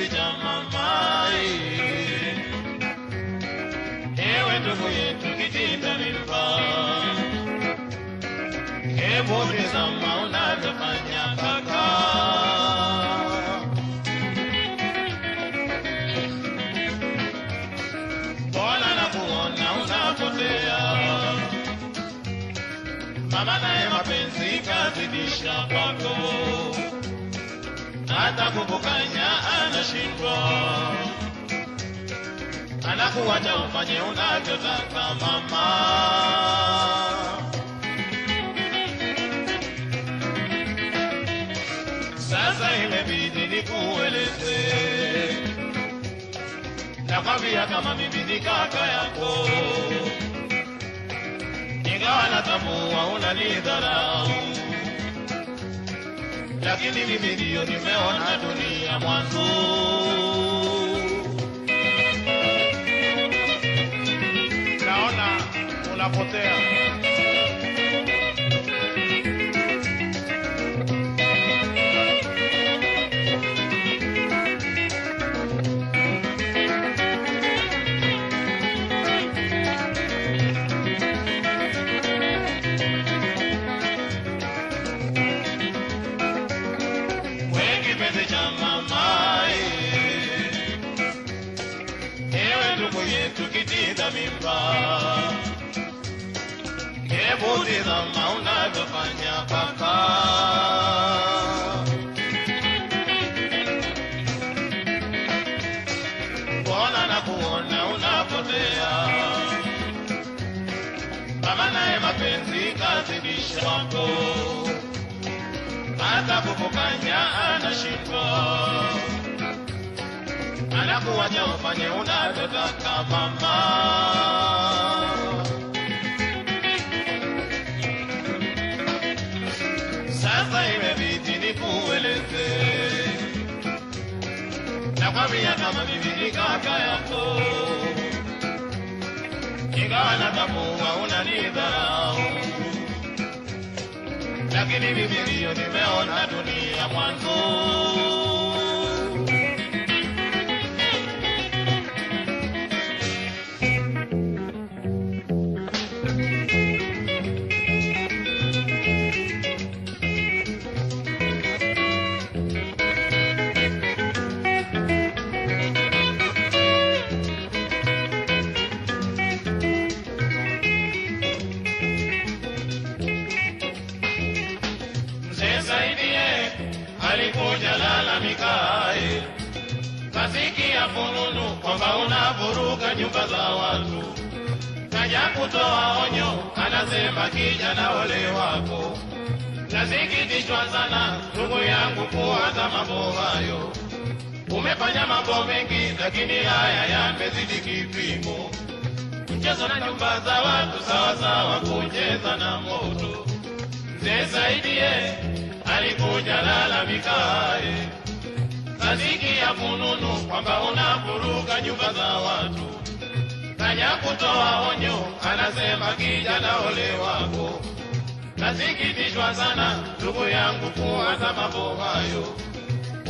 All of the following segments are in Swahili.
kipenzi cha mamai, ewe ndugu yetu kitinda mimba, hebu tizama unavyofanya kaka. Mama naye mapenzi kazidisha kwako hata kukukanya anashindwa, anakuwacha ufanye unavyotaka mama. Sasa imebidi nikueleze, nakwambia kama mimi ni kaka yako, ingawa natambua unanidharau lakini mimi ndio nimeona dunia mwanzo. naona unapotea. Hebu tizama unavyofanya kaka. Mapenzi kazidisha kwako hata kukukanya anashindwa, anakuwacha ufanye unavyotaka mama. Nakwambia kama mimi ni kaka yako, ingawa natambua unanidharau lakini mimi ndiyo nimeona dunia mwanzo. Kasikia fununu kwamba unavuruga nyumba za watu, kaja kutoa onyo, anasema kijana ole wako. Nasikitishwa sana ndugu yangu kuwaza mambo hayo, umefanya mambo mengi, lakini haya yamezidi kipimo. Mchezo na nyumba za watu sawasawa kucheza na moto. Mzee Saidie alikuja lalamikae, ya fununu kwamba unavuruga nyumba za watu, Kanya kutoa onyo, anasema kijana ole wako. Nasikitishwa sana ndugu yangu kuwaza mambo hayo,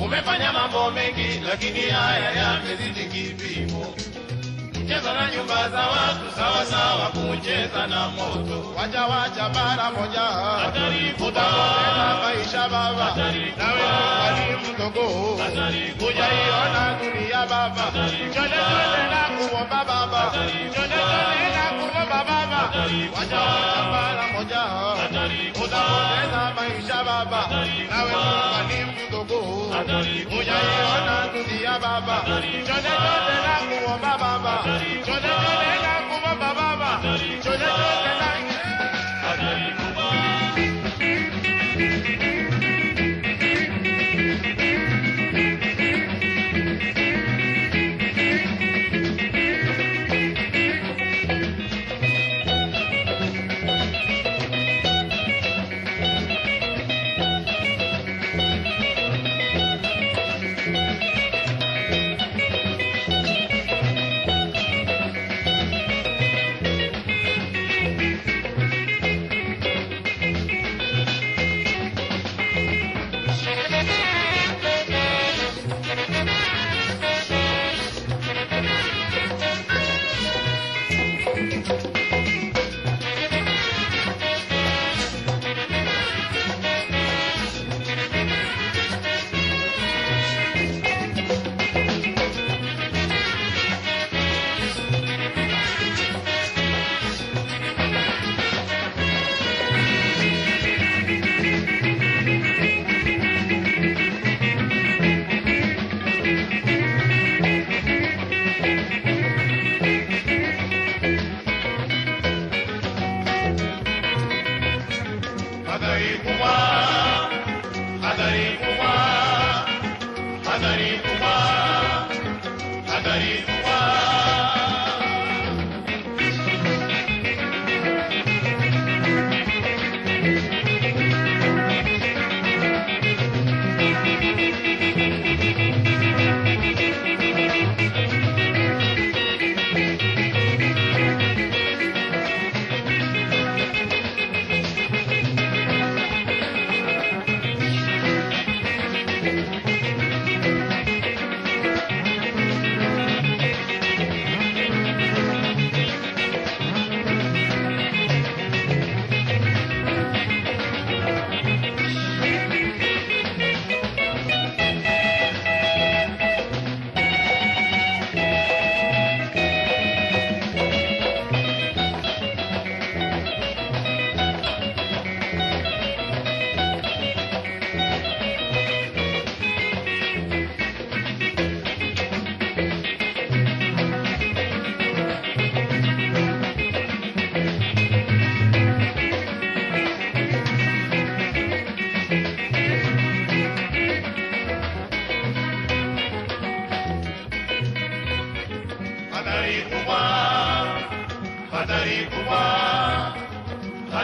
umefanya mambo mengi, lakini haya yamezidi kipimo. Mchezo na nyumba za watu sawasawa kucheza na moto. Wacha wacha mara moja, Hatari maisha baba, nawe mwalimu mdogo, Hatari kubwa. hujaiona dunia baba, chole chole na kuomba baba, chole chole na kuomba baba, wacha wacha mara moja, Hatari kubwa. utapoteza maisha baba, nawe kubwa. mdogo, ìbúyá ọ̀nà ìyá bàbá. Jọ̀dẹ̀ jọ̀dẹ̀ lákùn wọ̀ bá bàbá. Jọ̀dẹ̀ jọ̀dẹ̀ lákùn wọ̀ bá bàbá. Jọ̀dẹ̀ jọ̀dẹ̀ Hadari Puma, Hadari Puma,